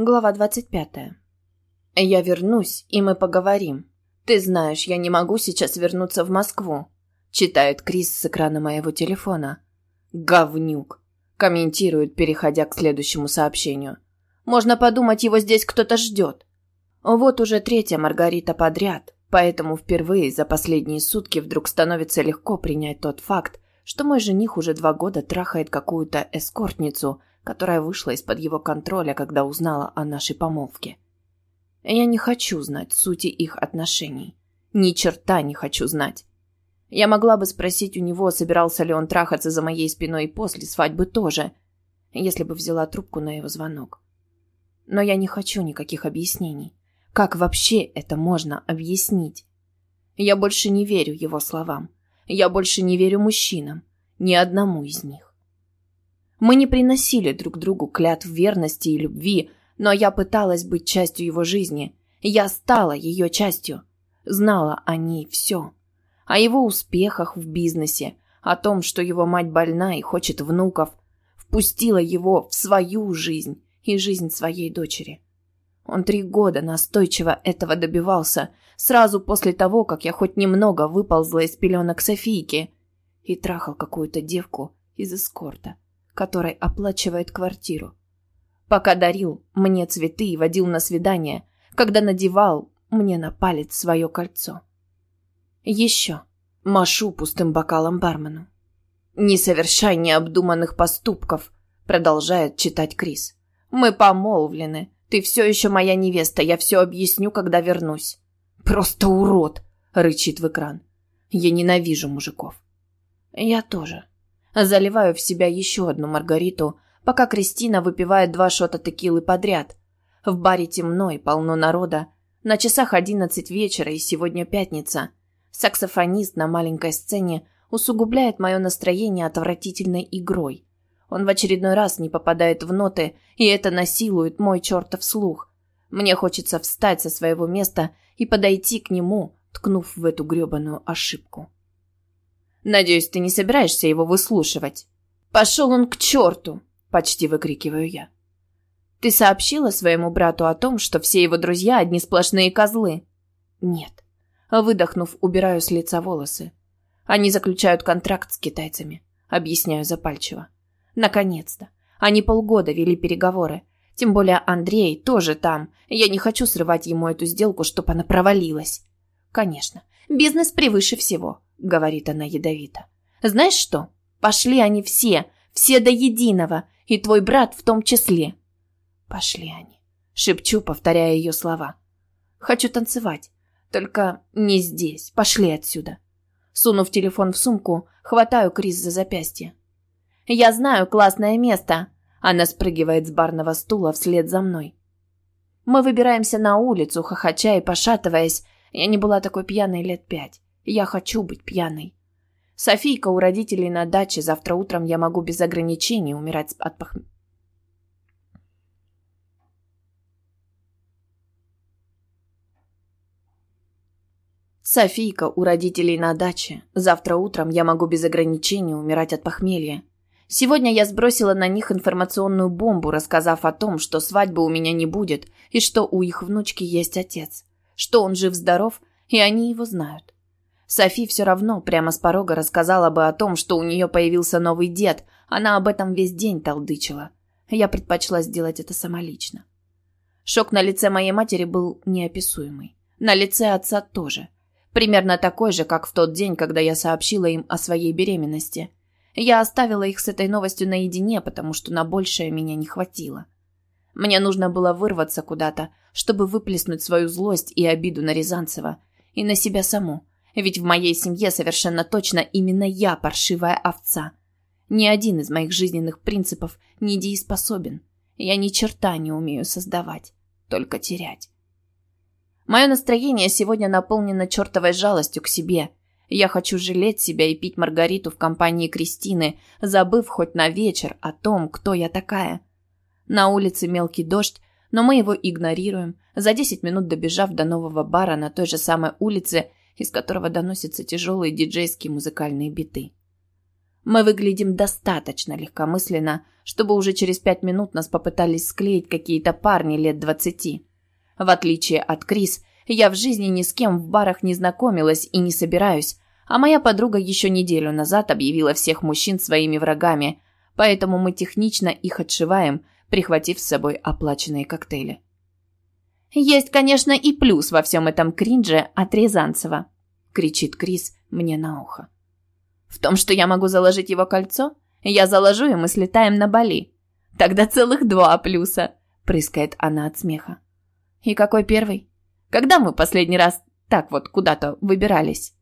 Глава 25. «Я вернусь, и мы поговорим. Ты знаешь, я не могу сейчас вернуться в Москву», читает Крис с экрана моего телефона. «Говнюк», комментирует, переходя к следующему сообщению. «Можно подумать, его здесь кто-то ждет». Вот уже третья Маргарита подряд, поэтому впервые за последние сутки вдруг становится легко принять тот факт, что мой жених уже два года трахает какую-то эскортницу – которая вышла из-под его контроля, когда узнала о нашей помолвке. Я не хочу знать сути их отношений. Ни черта не хочу знать. Я могла бы спросить у него, собирался ли он трахаться за моей спиной и после свадьбы тоже, если бы взяла трубку на его звонок. Но я не хочу никаких объяснений. Как вообще это можно объяснить? Я больше не верю его словам. Я больше не верю мужчинам. Ни одному из них. Мы не приносили друг другу клятв верности и любви, но я пыталась быть частью его жизни. Я стала ее частью. Знала о ней все. О его успехах в бизнесе, о том, что его мать больна и хочет внуков. Впустила его в свою жизнь и жизнь своей дочери. Он три года настойчиво этого добивался, сразу после того, как я хоть немного выползла из пеленок Софийки и трахал какую-то девку из эскорта который оплачивает квартиру. Пока дарил мне цветы и водил на свидание, когда надевал мне на палец свое кольцо. Еще машу пустым бокалом бармену. «Не совершай необдуманных поступков», — продолжает читать Крис. «Мы помолвлены. Ты все еще моя невеста. Я все объясню, когда вернусь». «Просто урод!» — рычит в экран. «Я ненавижу мужиков». «Я тоже», Заливаю в себя еще одну маргариту, пока Кристина выпивает два шота текилы подряд. В баре темно и полно народа. На часах одиннадцать вечера и сегодня пятница. Саксофонист на маленькой сцене усугубляет мое настроение отвратительной игрой. Он в очередной раз не попадает в ноты, и это насилует мой чертов слух. Мне хочется встать со своего места и подойти к нему, ткнув в эту гребаную ошибку. Надеюсь, ты не собираешься его выслушивать. Пошел он к черту, почти выкрикиваю я. Ты сообщила своему брату о том, что все его друзья одни сплошные козлы? Нет. Выдохнув, убираю с лица волосы. Они заключают контракт с китайцами, объясняю запальчиво. Наконец-то. Они полгода вели переговоры. Тем более Андрей тоже там. Я не хочу срывать ему эту сделку, чтобы она провалилась. Конечно, бизнес превыше всего. — говорит она ядовито. «Знаешь что? Пошли они все, все до единого, и твой брат в том числе». «Пошли они», — шепчу, повторяя ее слова. «Хочу танцевать, только не здесь, пошли отсюда». Сунув телефон в сумку, хватаю Крис за запястье. «Я знаю классное место!» Она спрыгивает с барного стула вслед за мной. Мы выбираемся на улицу, хохоча и пошатываясь. Я не была такой пьяной лет пять. Я хочу быть пьяной. Софийка у родителей на даче. Завтра утром я могу без ограничений умирать от похмелья. Софийка у родителей на даче. Завтра утром я могу без ограничений умирать от похмелья. Сегодня я сбросила на них информационную бомбу, рассказав о том, что свадьбы у меня не будет, и что у их внучки есть отец, что он жив-здоров, и они его знают. Софи все равно прямо с порога рассказала бы о том, что у нее появился новый дед. Она об этом весь день толдычила. Я предпочла сделать это самолично. Шок на лице моей матери был неописуемый. На лице отца тоже. Примерно такой же, как в тот день, когда я сообщила им о своей беременности. Я оставила их с этой новостью наедине, потому что на большее меня не хватило. Мне нужно было вырваться куда-то, чтобы выплеснуть свою злость и обиду на Рязанцева и на себя саму, ведь в моей семье совершенно точно именно я паршивая овца. Ни один из моих жизненных принципов не дееспособен. Я ни черта не умею создавать, только терять. Мое настроение сегодня наполнено чертовой жалостью к себе. Я хочу жалеть себя и пить Маргариту в компании Кристины, забыв хоть на вечер о том, кто я такая. На улице мелкий дождь, но мы его игнорируем, за 10 минут добежав до нового бара на той же самой улице из которого доносятся тяжелые диджейские музыкальные биты. Мы выглядим достаточно легкомысленно, чтобы уже через пять минут нас попытались склеить какие-то парни лет двадцати. В отличие от Крис, я в жизни ни с кем в барах не знакомилась и не собираюсь, а моя подруга еще неделю назад объявила всех мужчин своими врагами, поэтому мы технично их отшиваем, прихватив с собой оплаченные коктейли. «Есть, конечно, и плюс во всем этом кринже от Рязанцева», — кричит Крис мне на ухо. «В том, что я могу заложить его кольцо? Я заложу, и мы слетаем на Бали. Тогда целых два плюса», — прыскает она от смеха. «И какой первый? Когда мы последний раз так вот куда-то выбирались?»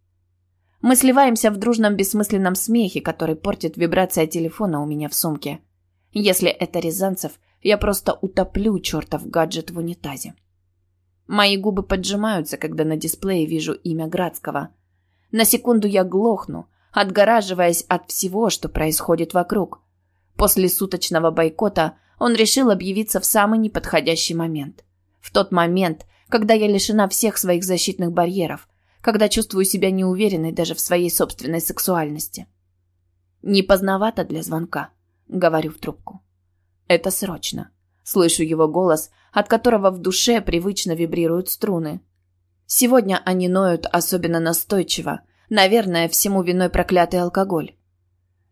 Мы сливаемся в дружном бессмысленном смехе, который портит вибрация телефона у меня в сумке. Если это Рязанцев, я просто утоплю чертов гаджет в унитазе. Мои губы поджимаются, когда на дисплее вижу имя Градского. На секунду я глохну, отгораживаясь от всего, что происходит вокруг. После суточного бойкота он решил объявиться в самый неподходящий момент. В тот момент, когда я лишена всех своих защитных барьеров, когда чувствую себя неуверенной даже в своей собственной сексуальности. «Не поздновато для звонка», — говорю в трубку. «Это срочно». Слышу его голос, от которого в душе привычно вибрируют струны. Сегодня они ноют особенно настойчиво. Наверное, всему виной проклятый алкоголь.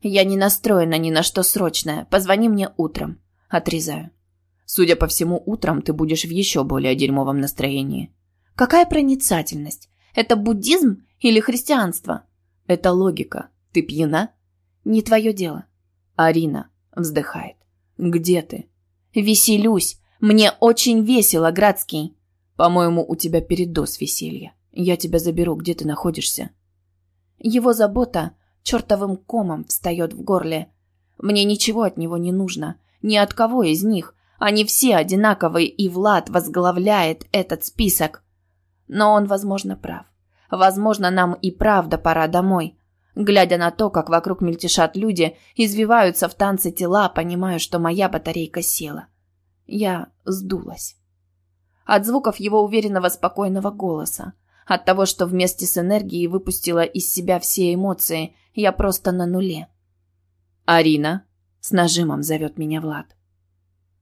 Я не настроена ни на что срочное. Позвони мне утром. Отрезаю. Судя по всему, утром ты будешь в еще более дерьмовом настроении. Какая проницательность. Это буддизм или христианство? Это логика. Ты пьяна? Не твое дело. Арина вздыхает. Где ты? Веселюсь. Мне очень весело, Градский. По-моему, у тебя передоз веселья. Я тебя заберу, где ты находишься. Его забота чертовым комом встает в горле. Мне ничего от него не нужно. Ни от кого из них. Они все одинаковые, и Влад возглавляет этот список. Но он, возможно, прав. Возможно, нам и правда пора домой. Глядя на то, как вокруг мельтешат люди, извиваются в танце тела, понимаю, что моя батарейка села. Я сдулась. От звуков его уверенного спокойного голоса, от того, что вместе с энергией выпустила из себя все эмоции, я просто на нуле. «Арина!» — с нажимом зовет меня Влад.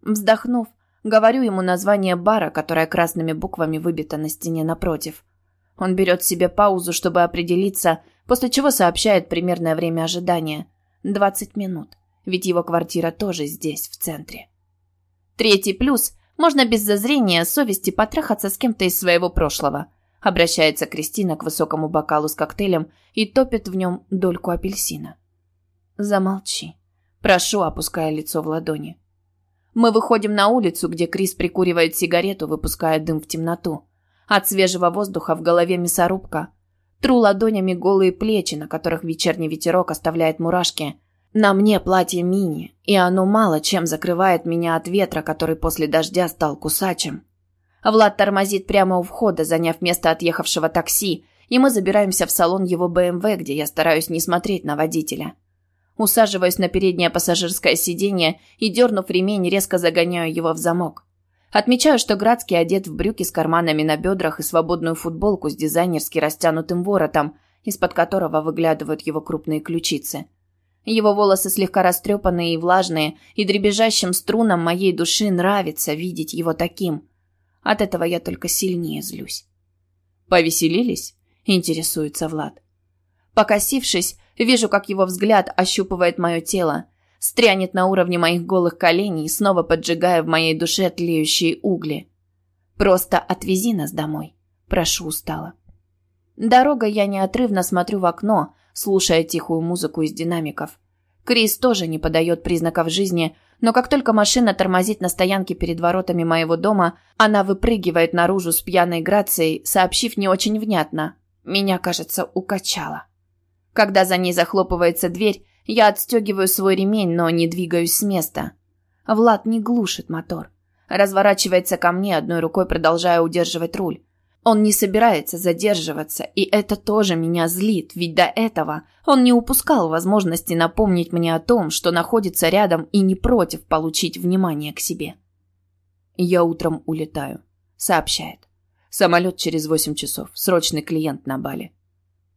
Вздохнув, говорю ему название бара, которое красными буквами выбито на стене напротив. Он берет себе паузу, чтобы определиться, после чего сообщает примерное время ожидания. 20 минут, ведь его квартира тоже здесь, в центре. Третий плюс – можно без зазрения совести потрахаться с кем-то из своего прошлого. Обращается Кристина к высокому бокалу с коктейлем и топит в нем дольку апельсина. Замолчи. Прошу, опуская лицо в ладони. Мы выходим на улицу, где Крис прикуривает сигарету, выпуская дым в темноту. От свежего воздуха в голове мясорубка. Тру ладонями голые плечи, на которых вечерний ветерок оставляет мурашки. На мне платье мини, и оно мало чем закрывает меня от ветра, который после дождя стал кусачим. Влад тормозит прямо у входа, заняв место отъехавшего такси, и мы забираемся в салон его БМВ, где я стараюсь не смотреть на водителя. Усаживаюсь на переднее пассажирское сиденье и, дернув ремень, резко загоняю его в замок. Отмечаю, что Градский одет в брюки с карманами на бедрах и свободную футболку с дизайнерски растянутым воротом, из-под которого выглядывают его крупные ключицы. Его волосы слегка растрепанные и влажные, и дребезжащим струнам моей души нравится видеть его таким. От этого я только сильнее злюсь. «Повеселились?» – интересуется Влад. Покосившись, вижу, как его взгляд ощупывает мое тело, стрянет на уровне моих голых коленей, снова поджигая в моей душе тлеющие угли. «Просто отвези нас домой», – прошу устало. Дорога я неотрывно смотрю в окно, слушая тихую музыку из динамиков. Крис тоже не подает признаков жизни, но как только машина тормозит на стоянке перед воротами моего дома, она выпрыгивает наружу с пьяной грацией, сообщив не очень внятно. Меня, кажется, укачало. Когда за ней захлопывается дверь, я отстегиваю свой ремень, но не двигаюсь с места. Влад не глушит мотор. Разворачивается ко мне, одной рукой продолжая удерживать руль. Он не собирается задерживаться, и это тоже меня злит, ведь до этого он не упускал возможности напомнить мне о том, что находится рядом и не против получить внимание к себе. «Я утром улетаю», — сообщает. «Самолет через восемь часов. Срочный клиент на Бали».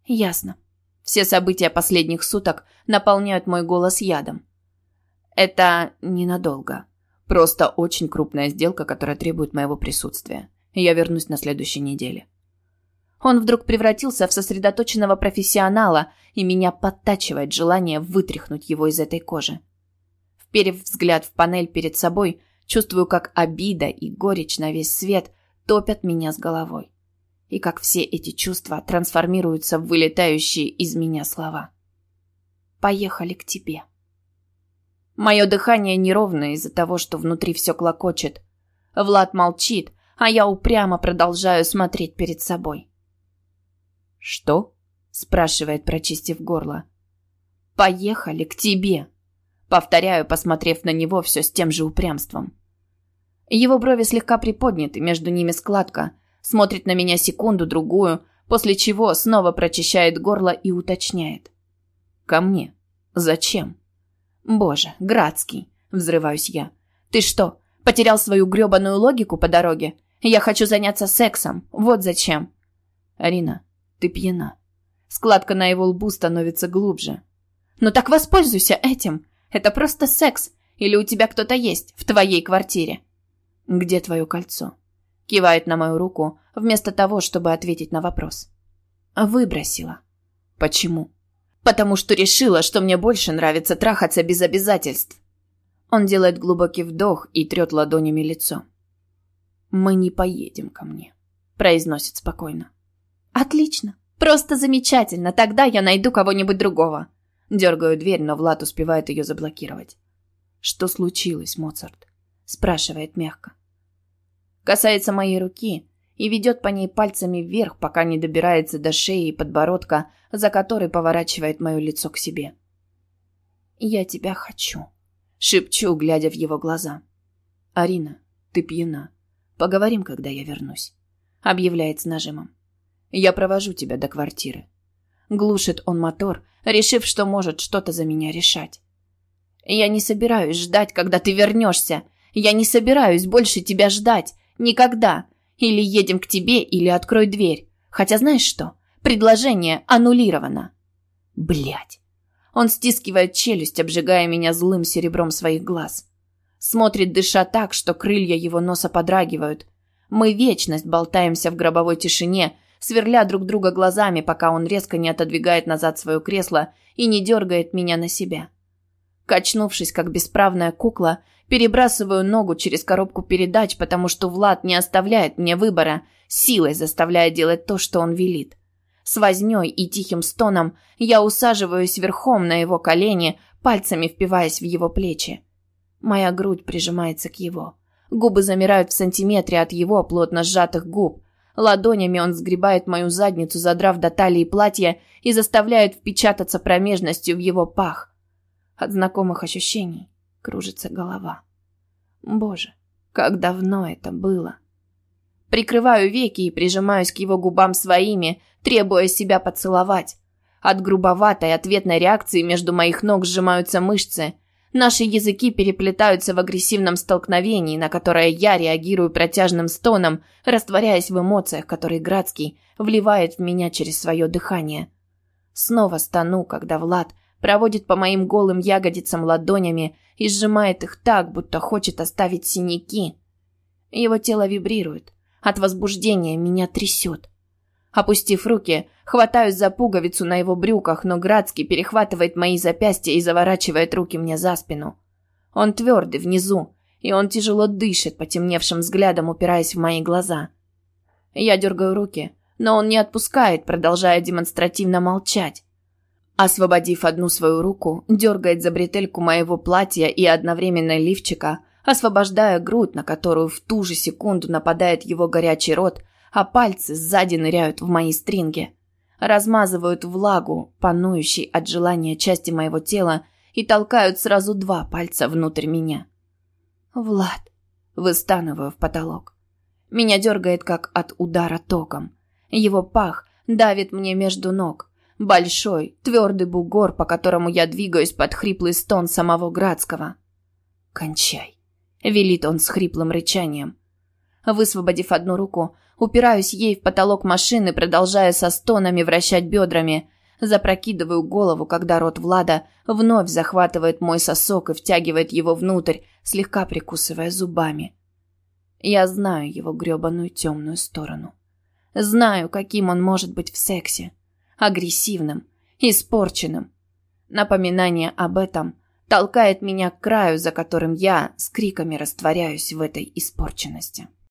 «Ясно. Все события последних суток наполняют мой голос ядом. Это ненадолго. Просто очень крупная сделка, которая требует моего присутствия. Я вернусь на следующей неделе. Он вдруг превратился в сосредоточенного профессионала, и меня подтачивает желание вытряхнуть его из этой кожи. Вперев взгляд в панель перед собой, чувствую, как обида и горечь на весь свет топят меня с головой. И как все эти чувства трансформируются в вылетающие из меня слова. «Поехали к тебе». Мое дыхание неровное из-за того, что внутри все клокочет. Влад молчит, а я упрямо продолжаю смотреть перед собой. «Что?» – спрашивает, прочистив горло. «Поехали к тебе», – повторяю, посмотрев на него все с тем же упрямством. Его брови слегка приподняты, между ними складка, смотрит на меня секунду-другую, после чего снова прочищает горло и уточняет. «Ко мне? Зачем?» «Боже, Градский!» – взрываюсь я. «Ты что, потерял свою грёбаную логику по дороге? Я хочу заняться сексом, вот зачем!» «Арина, ты пьяна». Складка на его лбу становится глубже. «Ну так воспользуйся этим. Это просто секс. Или у тебя кто-то есть в твоей квартире?» «Где твое кольцо?» Кивает на мою руку, вместо того, чтобы ответить на вопрос. «Выбросила». «Почему?» потому что решила, что мне больше нравится трахаться без обязательств. Он делает глубокий вдох и трет ладонями лицо. «Мы не поедем ко мне», – произносит спокойно. «Отлично. Просто замечательно. Тогда я найду кого-нибудь другого». Дергаю дверь, но Влад успевает ее заблокировать. «Что случилось, Моцарт?» – спрашивает мягко. Касается моей руки, и ведет по ней пальцами вверх, пока не добирается до шеи и подбородка, за который поворачивает мое лицо к себе. «Я тебя хочу», — шепчу, глядя в его глаза. «Арина, ты пьяна. Поговорим, когда я вернусь», — объявляет с нажимом. «Я провожу тебя до квартиры». Глушит он мотор, решив, что может что-то за меня решать. «Я не собираюсь ждать, когда ты вернешься. Я не собираюсь больше тебя ждать. Никогда. Или едем к тебе, или открой дверь. Хотя знаешь что? Предложение аннулировано. Блять. Он стискивает челюсть, обжигая меня злым серебром своих глаз. Смотрит, дыша так, что крылья его носа подрагивают. Мы вечность болтаемся в гробовой тишине, сверля друг друга глазами, пока он резко не отодвигает назад свое кресло и не дергает меня на себя. Качнувшись, как бесправная кукла, перебрасываю ногу через коробку передач, потому что Влад не оставляет мне выбора, силой заставляя делать то, что он велит. С вознёй и тихим стоном я усаживаюсь верхом на его колени, пальцами впиваясь в его плечи. Моя грудь прижимается к его. Губы замирают в сантиметре от его плотно сжатых губ. Ладонями он сгребает мою задницу, задрав до талии платье, и заставляет впечататься промежностью в его пах. От знакомых ощущений кружится голова. Боже, как давно это было. Прикрываю веки и прижимаюсь к его губам своими, требуя себя поцеловать. От грубоватой ответной реакции между моих ног сжимаются мышцы. Наши языки переплетаются в агрессивном столкновении, на которое я реагирую протяжным стоном, растворяясь в эмоциях, которые Градский вливает в меня через свое дыхание. Снова стану, когда Влад проводит по моим голым ягодицам ладонями и сжимает их так, будто хочет оставить синяки. Его тело вибрирует. От возбуждения меня трясет. Опустив руки, хватаюсь за пуговицу на его брюках, но Градский перехватывает мои запястья и заворачивает руки мне за спину. Он твердый внизу, и он тяжело дышит, потемневшим взглядом упираясь в мои глаза. Я дергаю руки, но он не отпускает, продолжая демонстративно молчать. Освободив одну свою руку, дергает за бретельку моего платья и одновременно лифчика, освобождая грудь, на которую в ту же секунду нападает его горячий рот, а пальцы сзади ныряют в мои стринги. Размазывают влагу, панующей от желания части моего тела, и толкают сразу два пальца внутрь меня. «Влад!» – выстанываю в потолок. Меня дергает, как от удара током. Его пах давит мне между ног – Большой, твердый бугор, по которому я двигаюсь под хриплый стон самого Градского. «Кончай», — велит он с хриплым рычанием. Высвободив одну руку, упираюсь ей в потолок машины, продолжая со стонами вращать бедрами. Запрокидываю голову, когда рот Влада вновь захватывает мой сосок и втягивает его внутрь, слегка прикусывая зубами. Я знаю его грёбаную темную сторону. Знаю, каким он может быть в сексе. Агрессивным, испорченным. Напоминание об этом толкает меня к краю, за которым я с криками растворяюсь в этой испорченности.